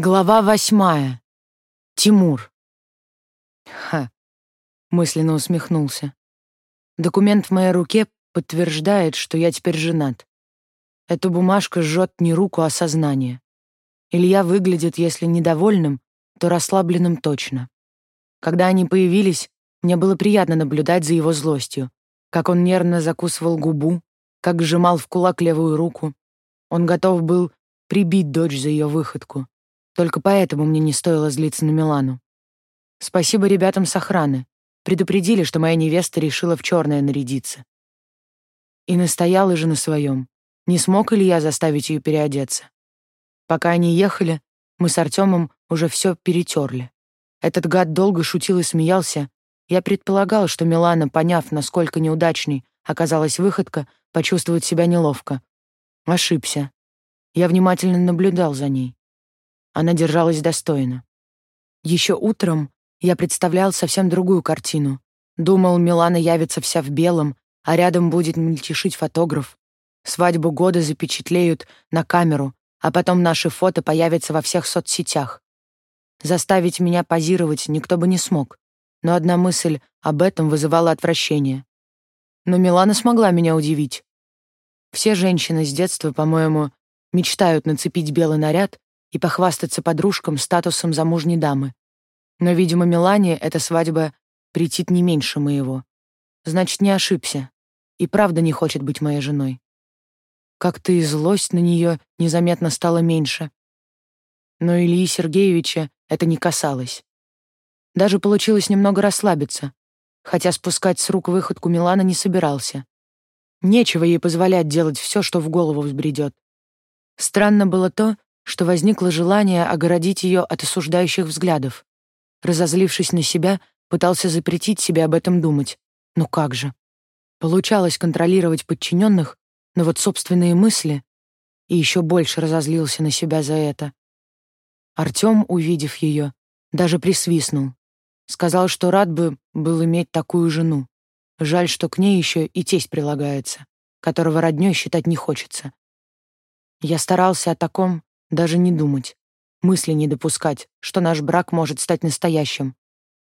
Глава восьмая. Тимур. Ха. Мысленно усмехнулся. Документ в моей руке подтверждает, что я теперь женат. Эта бумажка жжет не руку, а сознание. Илья выглядит, если недовольным, то расслабленным точно. Когда они появились, мне было приятно наблюдать за его злостью, как он нервно закусывал губу, как сжимал в кулак левую руку. Он готов был прибить дочь за ее выходку. Только поэтому мне не стоило злиться на Милану. Спасибо ребятам с охраны. Предупредили, что моя невеста решила в черное нарядиться. И настояла же на своем. Не смог ли я заставить ее переодеться? Пока они ехали, мы с Артемом уже все перетерли. Этот гад долго шутил и смеялся. Я предполагал, что Милана, поняв, насколько неудачной оказалась выходка, почувствует себя неловко. Ошибся. Я внимательно наблюдал за ней. Она держалась достойно. Еще утром я представлял совсем другую картину. Думал, Милана явится вся в белом, а рядом будет мельтешить фотограф. Свадьбу года запечатлеют на камеру, а потом наши фото появятся во всех соцсетях. Заставить меня позировать никто бы не смог, но одна мысль об этом вызывала отвращение. Но Милана смогла меня удивить. Все женщины с детства, по-моему, мечтают нацепить белый наряд и похвастаться подружкам статусом замужней дамы. Но, видимо, Милане эта свадьба претит не меньше моего. Значит, не ошибся. И правда не хочет быть моей женой. Как-то и злость на нее незаметно стала меньше. Но Ильи Сергеевича это не касалось. Даже получилось немного расслабиться, хотя спускать с рук выходку Милана не собирался. Нечего ей позволять делать все, что в голову взбредет. Странно было то, что возникло желание огородить ее от осуждающих взглядов. Разозлившись на себя, пытался запретить себе об этом думать. Ну как же? Получалось контролировать подчиненных, но вот собственные мысли... И еще больше разозлился на себя за это. Артем, увидев ее, даже присвистнул. Сказал, что рад бы был иметь такую жену. Жаль, что к ней еще и тесть прилагается, которого роднёй считать не хочется. Я старался о таком даже не думать, мысли не допускать, что наш брак может стать настоящим.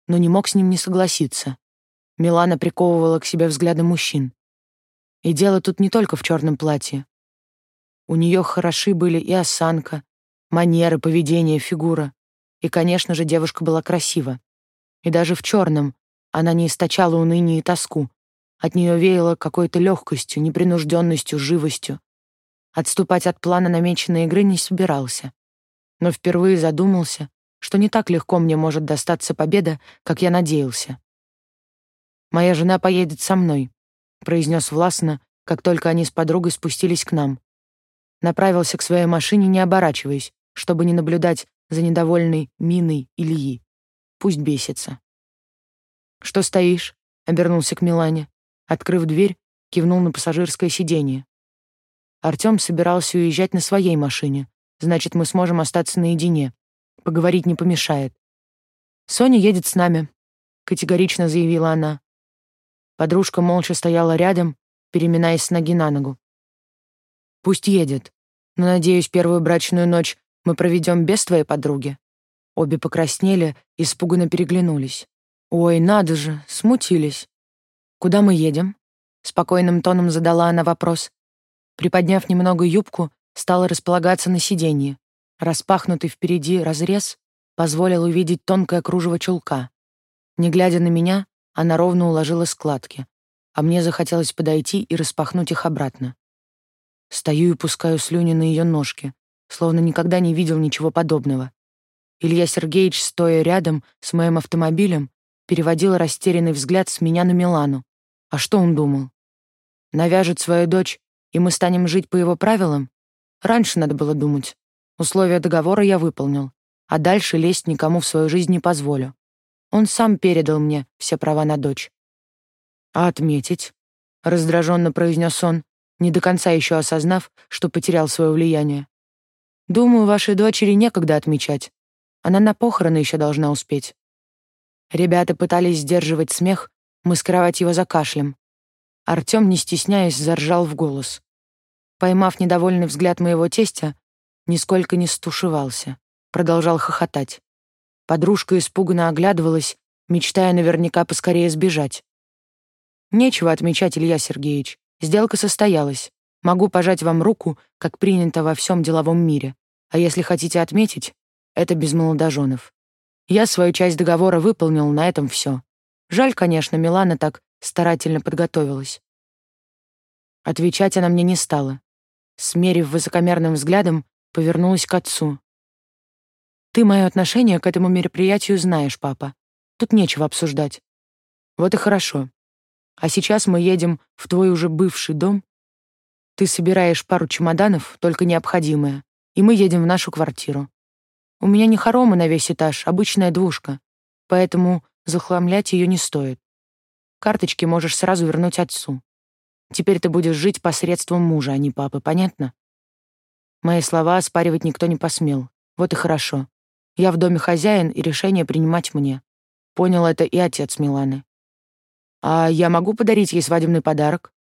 Но не мог с ним не согласиться. Милана приковывала к себе взгляды мужчин. И дело тут не только в черном платье. У нее хороши были и осанка, манеры, поведение, фигура. И, конечно же, девушка была красива. И даже в черном она не источала уныние и тоску. От нее веяло какой-то легкостью, непринужденностью, живостью. Отступать от плана намеченной игры не собирался. Но впервые задумался, что не так легко мне может достаться победа, как я надеялся. «Моя жена поедет со мной», — произнес властно, как только они с подругой спустились к нам. Направился к своей машине, не оборачиваясь, чтобы не наблюдать за недовольной миной Ильи. Пусть бесится. «Что стоишь?» — обернулся к Милане. Открыв дверь, кивнул на пассажирское сиденье. Артём собирался уезжать на своей машине. Значит, мы сможем остаться наедине. Поговорить не помешает. «Соня едет с нами», — категорично заявила она. Подружка молча стояла рядом, переминаясь с ноги на ногу. «Пусть едет. Но, надеюсь, первую брачную ночь мы проведем без твоей подруги». Обе покраснели, испуганно переглянулись. «Ой, надо же, смутились. Куда мы едем?» Спокойным тоном задала она вопрос. Приподняв немного юбку, стала располагаться на сиденье. Распахнутый впереди разрез позволил увидеть тонкое кружево чулка. Не глядя на меня, она ровно уложила складки, а мне захотелось подойти и распахнуть их обратно. Стою и пускаю слюни на ее ножки, словно никогда не видел ничего подобного. Илья Сергеевич, стоя рядом с моим автомобилем, переводил растерянный взгляд с меня на Милану. А что он думал? Навяжет свою дочь и мы станем жить по его правилам? Раньше надо было думать. Условия договора я выполнил, а дальше лезть никому в свою жизнь не позволю. Он сам передал мне все права на дочь. «А отметить?» — раздраженно произнес он, не до конца еще осознав, что потерял свое влияние. «Думаю, вашей дочери некогда отмечать. Она на похороны еще должна успеть». Ребята пытались сдерживать смех, маскировать его за кашлем. Артём, не стесняясь, заржал в голос. Поймав недовольный взгляд моего тестя, нисколько не стушевался. продолжал хохотать. Подружка испуганно оглядывалась, мечтая наверняка поскорее сбежать. Нечего отмечать, Илья Сергеевич. Сделка состоялась. Могу пожать вам руку, как принято во всем деловом мире. А если хотите отметить, это без молодоженов. Я свою часть договора выполнил, на этом все. Жаль, конечно, Милана так старательно подготовилась. Отвечать она мне не стала. Смерив высокомерным взглядом, повернулась к отцу. «Ты мое отношение к этому мероприятию знаешь, папа. Тут нечего обсуждать. Вот и хорошо. А сейчас мы едем в твой уже бывший дом. Ты собираешь пару чемоданов, только необходимое, и мы едем в нашу квартиру. У меня не хоромы на весь этаж, обычная двушка, поэтому захламлять ее не стоит. Карточки можешь сразу вернуть отцу. Теперь ты будешь жить посредством мужа, а не папы, понятно? Мои слова оспаривать никто не посмел. Вот и хорошо. Я в доме хозяин, и решение принимать мне. Понял это и отец Миланы. «А я могу подарить ей свадебный подарок?»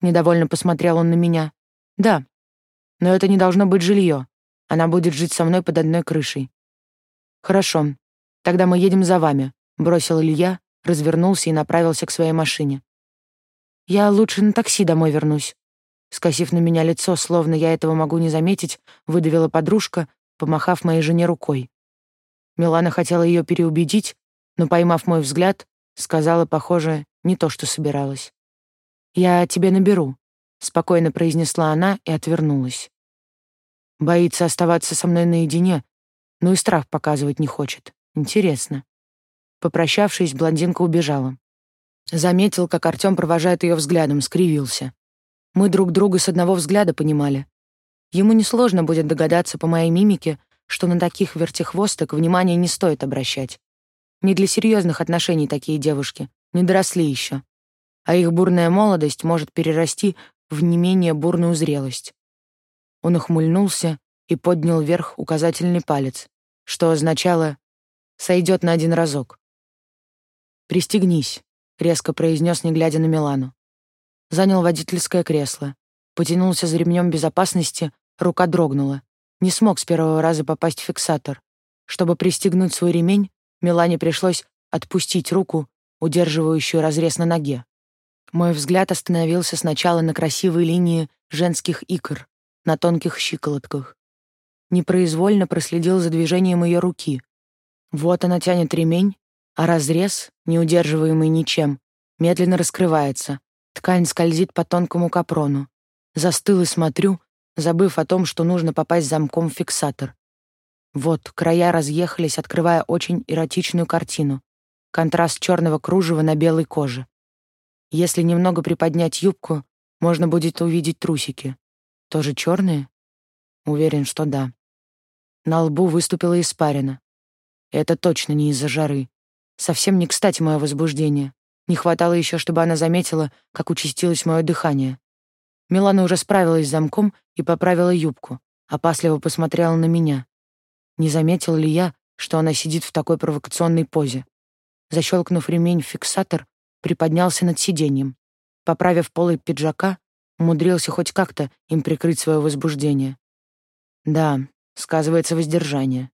Недовольно посмотрел он на меня. «Да. Но это не должно быть жилье. Она будет жить со мной под одной крышей». «Хорошо. Тогда мы едем за вами», — бросил Илья, развернулся и направился к своей машине. «Я лучше на такси домой вернусь». Скосив на меня лицо, словно я этого могу не заметить, выдавила подружка, помахав моей жене рукой. Милана хотела ее переубедить, но, поймав мой взгляд, сказала, похоже, не то, что собиралась. «Я тебе наберу», — спокойно произнесла она и отвернулась. Боится оставаться со мной наедине, но и страх показывать не хочет. Интересно. Попрощавшись, блондинка убежала. Заметил, как Артём провожает ее взглядом, скривился. Мы друг друга с одного взгляда понимали. Ему несложно будет догадаться по моей мимике, что на таких вертихвосток внимания не стоит обращать. Не для серьезных отношений такие девушки, не доросли еще. А их бурная молодость может перерасти в не менее бурную зрелость. Он ухмыльнулся и поднял вверх указательный палец, что означало «сойдет на один разок». «Пристегнись», — резко произнес, не глядя на Милану. Занял водительское кресло, потянулся за ремнем безопасности, рука дрогнула. Не смог с первого раза попасть в фиксатор. Чтобы пристегнуть свой ремень, Милане пришлось отпустить руку, удерживающую разрез на ноге. Мой взгляд остановился сначала на красивой линии женских икр, на тонких щиколотках. Непроизвольно проследил за движением ее руки. Вот она тянет ремень, а разрез, не удерживаемый ничем, медленно раскрывается. Ткань скользит по тонкому капрону. Застыл и смотрю, забыв о том, что нужно попасть замком в фиксатор. Вот, края разъехались, открывая очень эротичную картину. Контраст черного кружева на белой коже. Если немного приподнять юбку, можно будет увидеть трусики. Тоже черные? Уверен, что да. На лбу выступила испарина. Это точно не из-за жары. Совсем не кстати мое возбуждение. Не хватало еще, чтобы она заметила, как участилось мое дыхание. Милана уже справилась с замком и поправила юбку, опасливо посмотрела на меня. Не заметил ли я, что она сидит в такой провокационной позе? Защелкнув ремень фиксатор, приподнялся над сиденьем. Поправив полы пиджака, умудрился хоть как-то им прикрыть свое возбуждение. Да, сказывается воздержание.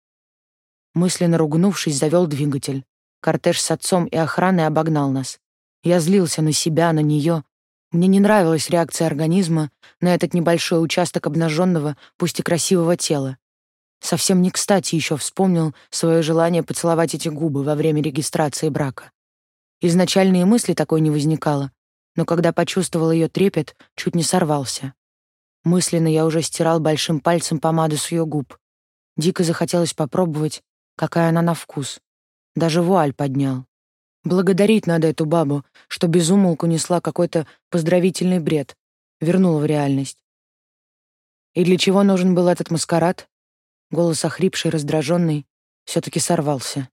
Мысленно ругнувшись, завел двигатель. Кортеж с отцом и охраной обогнал нас. Я злился на себя, на нее. Мне не нравилась реакция организма на этот небольшой участок обнаженного, пусть и красивого тела. Совсем не кстати еще вспомнил свое желание поцеловать эти губы во время регистрации брака. Изначально и мысли такой не возникало, но когда почувствовал ее трепет, чуть не сорвался. Мысленно я уже стирал большим пальцем помаду с ее губ. Дико захотелось попробовать, какая она на вкус. Даже вуаль поднял. Благодарить надо эту бабу, что безумолку несла какой-то поздравительный бред, вернула в реальность. И для чего нужен был этот маскарад? Голос охрипший, раздраженный, все-таки сорвался.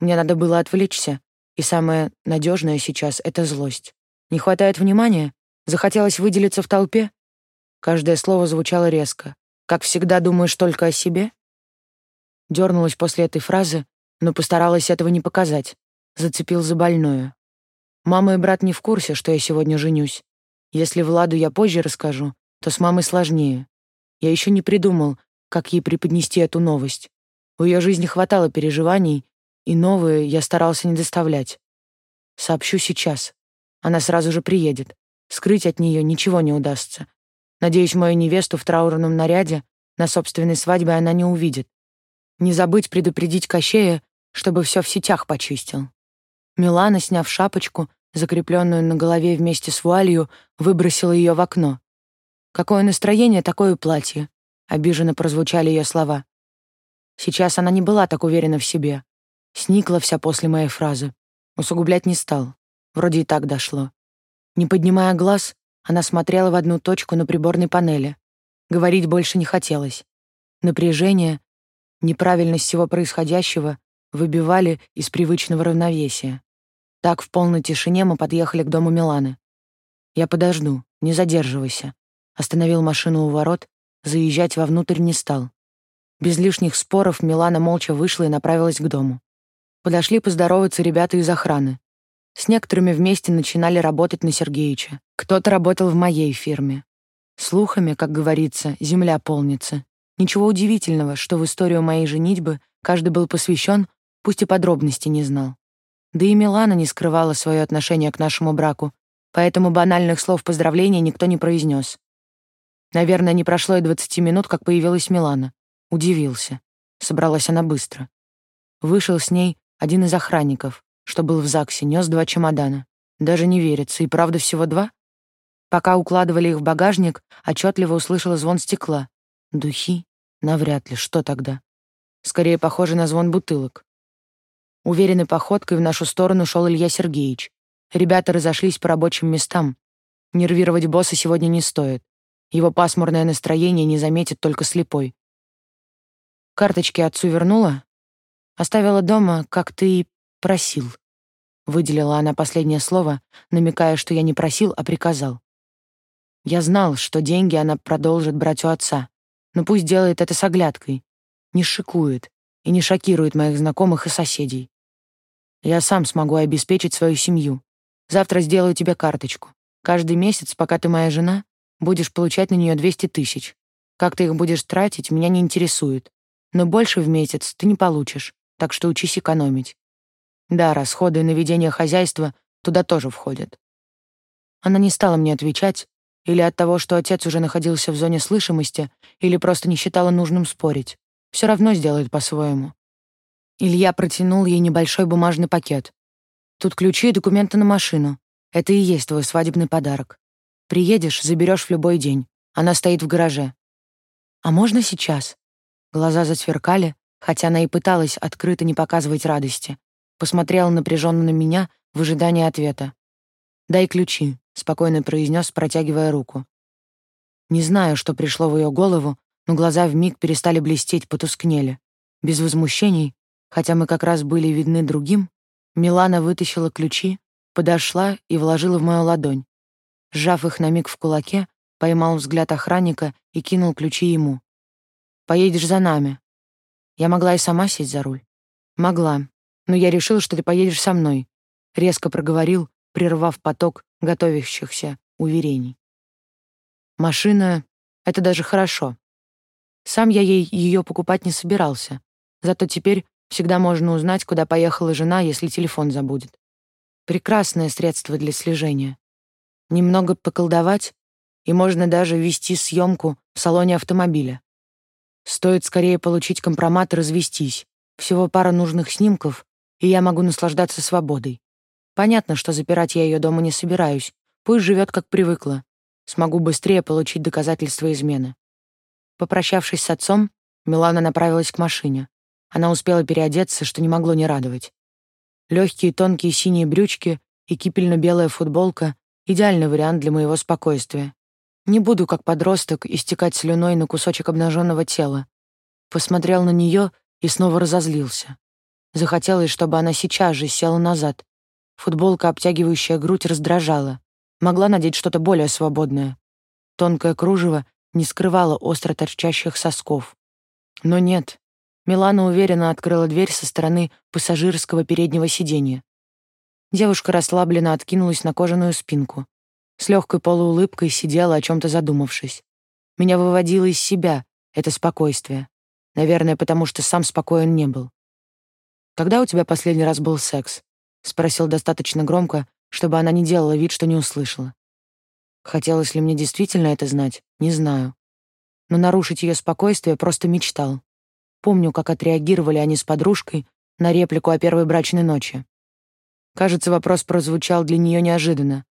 Мне надо было отвлечься, и самое надежное сейчас — это злость. Не хватает внимания? Захотелось выделиться в толпе? Каждое слово звучало резко. Как всегда думаешь только о себе? Дернулась после этой фразы, но постаралась этого не показать. Зацепил за больное. Мама и брат не в курсе, что я сегодня женюсь. Если Владу я позже расскажу, то с мамой сложнее. Я еще не придумал, как ей преподнести эту новость. В ее жизни хватало переживаний, и новые я старался не доставлять. Сообщу сейчас. Она сразу же приедет. Скрыть от нее ничего не удастся. Надеюсь, мою невесту в траурном наряде на собственной свадьбе она не увидит. Не забыть предупредить Кощея, чтобы все в сетях почистил. Милана, сняв шапочку, закрепленную на голове вместе с вуалью, выбросила ее в окно. «Какое настроение, такое платье», — обиженно прозвучали ее слова. Сейчас она не была так уверена в себе. Сникла вся после моей фразы. Усугублять не стал. Вроде и так дошло. Не поднимая глаз, она смотрела в одну точку на приборной панели. Говорить больше не хотелось. Напряжение, неправильность всего происходящего выбивали из привычного равновесия. Так в полной тишине мы подъехали к дому Миланы. «Я подожду, не задерживайся». Остановил машину у ворот, заезжать вовнутрь не стал. Без лишних споров Милана молча вышла и направилась к дому. Подошли поздороваться ребята из охраны. С некоторыми вместе начинали работать на Сергеича. Кто-то работал в моей фирме. Слухами, как говорится, земля полнится. Ничего удивительного, что в историю моей женитьбы каждый был посвящен, пусть и подробности не знал. Да и Милана не скрывала свое отношение к нашему браку, поэтому банальных слов поздравления никто не произнес. Наверное, не прошло и двадцати минут, как появилась Милана. Удивился. Собралась она быстро. Вышел с ней один из охранников, что был в ЗАГСе, нес два чемодана. Даже не верится, и правда всего два? Пока укладывали их в багажник, отчетливо услышала звон стекла. Духи? Навряд ли. Что тогда? Скорее похоже на звон бутылок. Уверенной походкой в нашу сторону шел Илья Сергеевич. Ребята разошлись по рабочим местам. Нервировать босса сегодня не стоит. Его пасмурное настроение не заметит только слепой. Карточки отцу вернула? Оставила дома, как ты и просил. Выделила она последнее слово, намекая, что я не просил, а приказал. Я знал, что деньги она продолжит брать у отца, но пусть делает это с оглядкой, не шикует и не шокирует моих знакомых и соседей. Я сам смогу обеспечить свою семью. Завтра сделаю тебе карточку. Каждый месяц, пока ты моя жена, будешь получать на нее 200 тысяч. Как ты их будешь тратить, меня не интересует. Но больше в месяц ты не получишь, так что учись экономить. Да, расходы на ведение хозяйства туда тоже входят. Она не стала мне отвечать, или от того, что отец уже находился в зоне слышимости, или просто не считала нужным спорить. Все равно сделает по-своему. Илья протянул ей небольшой бумажный пакет. «Тут ключи и документы на машину. Это и есть твой свадебный подарок. Приедешь, заберешь в любой день. Она стоит в гараже». «А можно сейчас?» Глаза засверкали, хотя она и пыталась открыто не показывать радости. Посмотрела напряженно на меня в ожидании ответа. «Дай ключи», — спокойно произнес, протягивая руку. Не знаю, что пришло в ее голову, но глаза вмиг перестали блестеть, потускнели. Без возмущений, хотя мы как раз были видны другим, Милана вытащила ключи, подошла и вложила в мою ладонь. Сжав их на миг в кулаке, поймал взгляд охранника и кинул ключи ему. «Поедешь за нами». Я могла и сама сесть за руль. Могла, но я решил, что ты поедешь со мной. Резко проговорил, прервав поток готовящихся уверений. Машина — это даже хорошо. Сам я ей ее покупать не собирался. Зато теперь всегда можно узнать, куда поехала жена, если телефон забудет. Прекрасное средство для слежения. Немного поколдовать, и можно даже вести съемку в салоне автомобиля. Стоит скорее получить компромат и развестись. Всего пара нужных снимков, и я могу наслаждаться свободой. Понятно, что запирать я ее дома не собираюсь. Пусть живет, как привыкла. Смогу быстрее получить доказательства измены. Попрощавшись с отцом, Милана направилась к машине. Она успела переодеться, что не могло не радовать. Легкие тонкие синие брючки и кипельно-белая футболка — идеальный вариант для моего спокойствия. Не буду, как подросток, истекать слюной на кусочек обнаженного тела. Посмотрел на нее и снова разозлился. Захотелось, чтобы она сейчас же села назад. Футболка, обтягивающая грудь, раздражала. Могла надеть что-то более свободное. Тонкое кружево не скрывало остро торчащих сосков. Но нет. Милана уверенно открыла дверь со стороны пассажирского переднего сиденья. Девушка расслабленно откинулась на кожаную спинку. С легкой полуулыбкой сидела, о чем то задумавшись. Меня выводило из себя это спокойствие. Наверное, потому что сам спокоен не был. «Когда у тебя последний раз был секс?» — спросил достаточно громко, чтобы она не делала вид, что не услышала. Хотелось ли мне действительно это знать, не знаю. Но нарушить ее спокойствие просто мечтал. Помню, как отреагировали они с подружкой на реплику о первой брачной ночи. Кажется, вопрос прозвучал для нее неожиданно.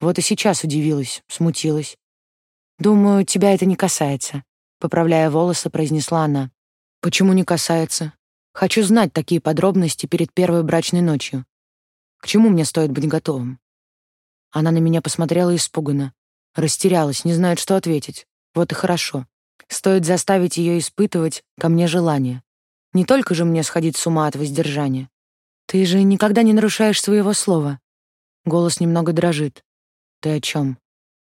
Вот и сейчас удивилась, смутилась. «Думаю, тебя это не касается», — поправляя волосы, произнесла она. «Почему не касается? Хочу знать такие подробности перед первой брачной ночью. К чему мне стоит быть готовым?» Она на меня посмотрела испуганно. Растерялась, не знает, что ответить. Вот и хорошо. Стоит заставить ее испытывать ко мне желание. Не только же мне сходить с ума от воздержания. Ты же никогда не нарушаешь своего слова. Голос немного дрожит. Ты о чем?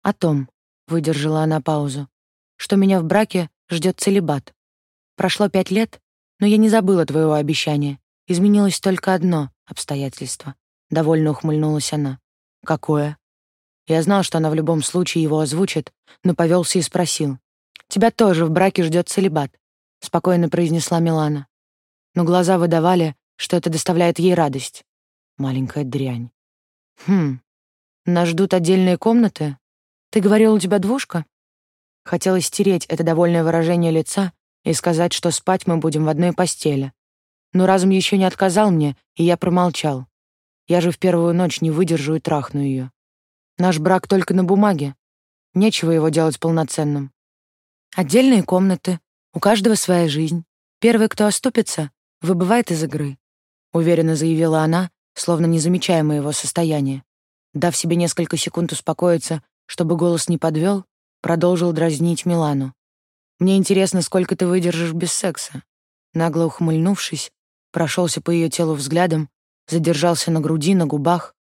О том, выдержала она паузу, что меня в браке ждет целибат. Прошло пять лет, но я не забыла твоего обещания. Изменилось только одно обстоятельство. Довольно ухмыльнулась она. Какое? Я знал, что она в любом случае его озвучит, но повелся и спросил. «Тебя тоже в браке ждет целибат», — спокойно произнесла Милана. Но глаза выдавали, что это доставляет ей радость. Маленькая дрянь. «Хм, нас ждут отдельные комнаты? Ты говорил, у тебя двушка?» Хотелось стереть это довольное выражение лица и сказать, что спать мы будем в одной постели. Но разум еще не отказал мне, и я промолчал. Я же в первую ночь не выдержу и трахну ее. Наш брак только на бумаге. Нечего его делать полноценным. Отдельные комнаты, у каждого своя жизнь. Первый, кто оступится, выбывает из игры. Уверенно заявила она, словно не замечая моего состояния. Дав себе несколько секунд успокоиться, чтобы голос не подвел, продолжил дразнить Милану. «Мне интересно, сколько ты выдержишь без секса?» Нагло ухмыльнувшись, прошелся по ее телу взглядом, задержался на груди, на губах.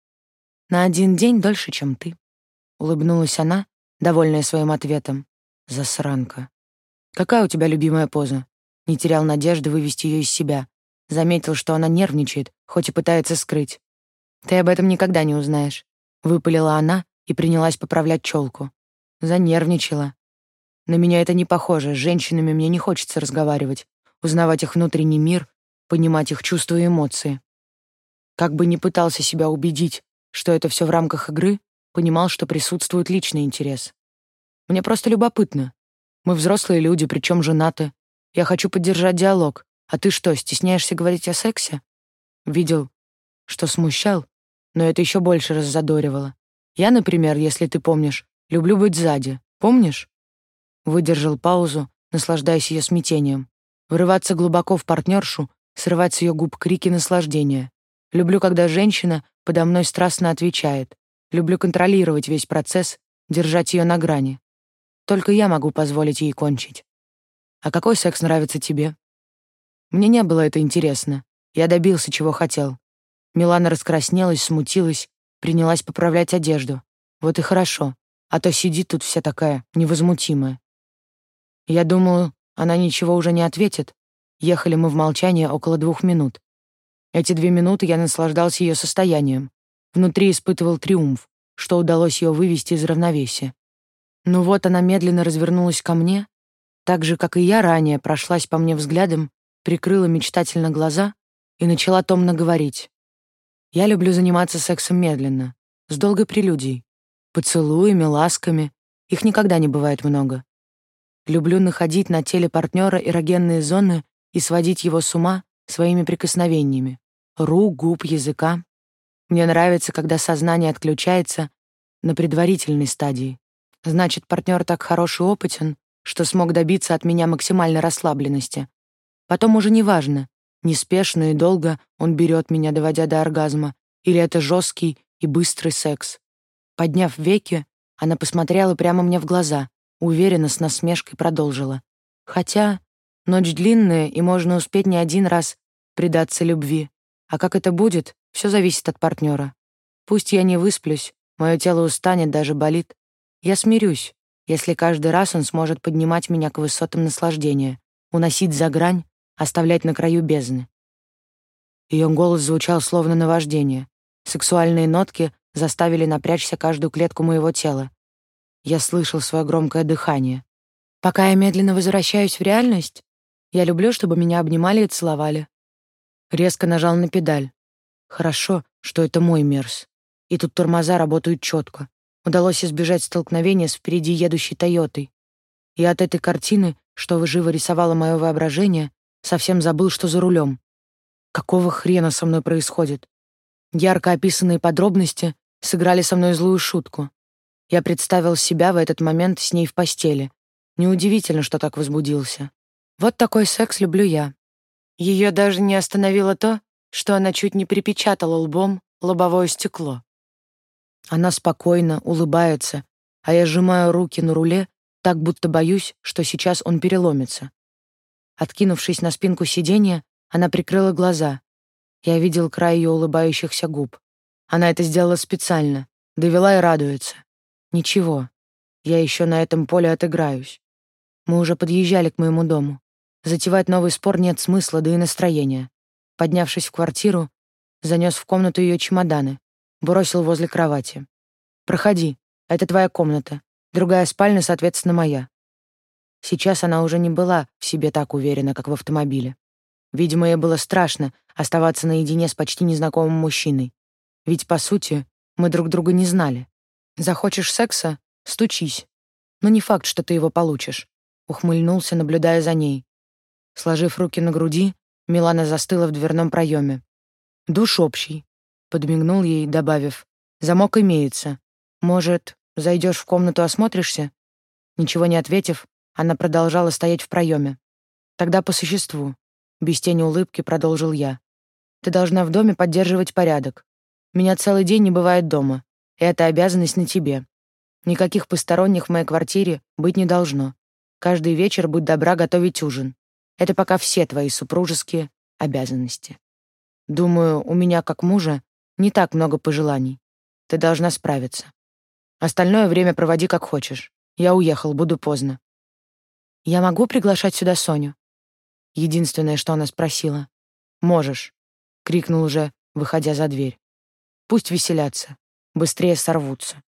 «На один день дольше, чем ты», — улыбнулась она, довольная своим ответом. Засранка. «Какая у тебя любимая поза?» Не терял надежды вывести ее из себя. Заметил, что она нервничает, хоть и пытается скрыть. «Ты об этом никогда не узнаешь», — выпалила она и принялась поправлять челку. Занервничала. На меня это не похоже, с женщинами мне не хочется разговаривать, узнавать их внутренний мир, понимать их чувства и эмоции. Как бы ни пытался себя убедить, что это все в рамках игры, понимал, что присутствует личный интерес. Мне просто любопытно. Мы взрослые люди, причем женаты. Я хочу поддержать диалог. А ты что, стесняешься говорить о сексе? Видел, что смущал, но это еще больше раззадоривало. Я, например, если ты помнишь, люблю быть сзади. Помнишь? Выдержал паузу, наслаждаясь ее смятением. Врываться глубоко в партнершу, срывать с ее губ крики наслаждения. Люблю, когда женщина подо мной страстно отвечает. Люблю контролировать весь процесс, держать ее на грани. Только я могу позволить ей кончить. А какой секс нравится тебе? Мне не было это интересно. Я добился, чего хотел. Милана раскраснелась, смутилась, принялась поправлять одежду. Вот и хорошо, а то сидит тут вся такая невозмутимая. Я думаю, она ничего уже не ответит. Ехали мы в молчании около двух минут. Эти две минуты я наслаждался ее состоянием. Внутри испытывал триумф, что удалось ее вывести из равновесия. Ну вот она медленно развернулась ко мне, так же, как и я ранее, прошлась по мне взглядом, прикрыла мечтательно глаза и начала томно говорить. Я люблю заниматься сексом медленно, с долгой прелюдией, поцелуями, ласками, их никогда не бывает много. Люблю находить на теле партнера эрогенные зоны и сводить его с ума своими прикосновениями. Рук, губ, языка. Мне нравится, когда сознание отключается на предварительной стадии, Значит, партнер так хорош и опытен, что смог добиться от меня максимальной расслабленности. Потом уже не важно, неспешно и долго он берет меня, доводя до оргазма, или это жесткий и быстрый секс. Подняв веки, она посмотрела прямо мне в глаза, уверенно с насмешкой продолжила. Хотя ночь длинная, и можно успеть не один раз предаться любви. А как это будет, все зависит от партнера. Пусть я не высплюсь, мое тело устанет, даже болит, я смирюсь, если каждый раз он сможет поднимать меня к высотам наслаждения, уносить за грань, оставлять на краю бездны. Ее голос звучал словно наваждение. Сексуальные нотки заставили напрячься каждую клетку моего тела. Я слышал свое громкое дыхание. Пока я медленно возвращаюсь в реальность, Я люблю, чтобы меня обнимали и целовали. Резко нажал на педаль. Хорошо, что это мой Мерс. И тут тормоза работают четко. Удалось избежать столкновения с впереди едущей Тойотой. И от этой картины, что живо рисовало мое воображение, совсем забыл, что за рулем. Какого хрена со мной происходит? Ярко описанные подробности сыграли со мной злую шутку. Я представил себя в этот момент с ней в постели. Неудивительно, что так возбудился. Вот такой секс люблю я. Ее даже не остановило то, что она чуть не припечатала лбом лобовое стекло. Она спокойно улыбается, а я сжимаю руки на руле, так будто боюсь, что сейчас он переломится. Откинувшись на спинку сиденья, она прикрыла глаза. Я видел край ее улыбающихся губ. Она это сделала специально, довела и радуется. Ничего, я еще на этом поле отыграюсь. Мы уже подъезжали к моему дому. Затевать новый спор нет смысла, да и настроения. Поднявшись в квартиру, занес в комнату ее чемоданы, бросил возле кровати. «Проходи, это твоя комната. Другая спальня, соответственно, моя». Сейчас она уже не была в себе так уверена, как в автомобиле. Видимо, ей было страшно оставаться наедине с почти незнакомым мужчиной. Ведь, по сути, мы друг друга не знали. Захочешь секса — стучись. Но не факт, что ты его получишь. Ухмыльнулся, наблюдая за ней. Сложив руки на груди, Милана застыла в дверном проеме. «Душ общий», — подмигнул ей, добавив. «Замок имеется. Может, зайдешь в комнату, осмотришься?» Ничего не ответив, она продолжала стоять в проеме. «Тогда по существу», — без тени улыбки продолжил я. «Ты должна в доме поддерживать порядок. Меня целый день не бывает дома. Это обязанность на тебе. Никаких посторонних в моей квартире быть не должно. Каждый вечер будь добра готовить ужин. Это пока все твои супружеские обязанности. Думаю, у меня как мужа не так много пожеланий. Ты должна справиться. Остальное время проводи как хочешь. Я уехал, буду поздно. Я могу приглашать сюда Соню? Единственное, что она спросила. Можешь, крикнул уже, выходя за дверь. Пусть веселятся быстрее сорвутся.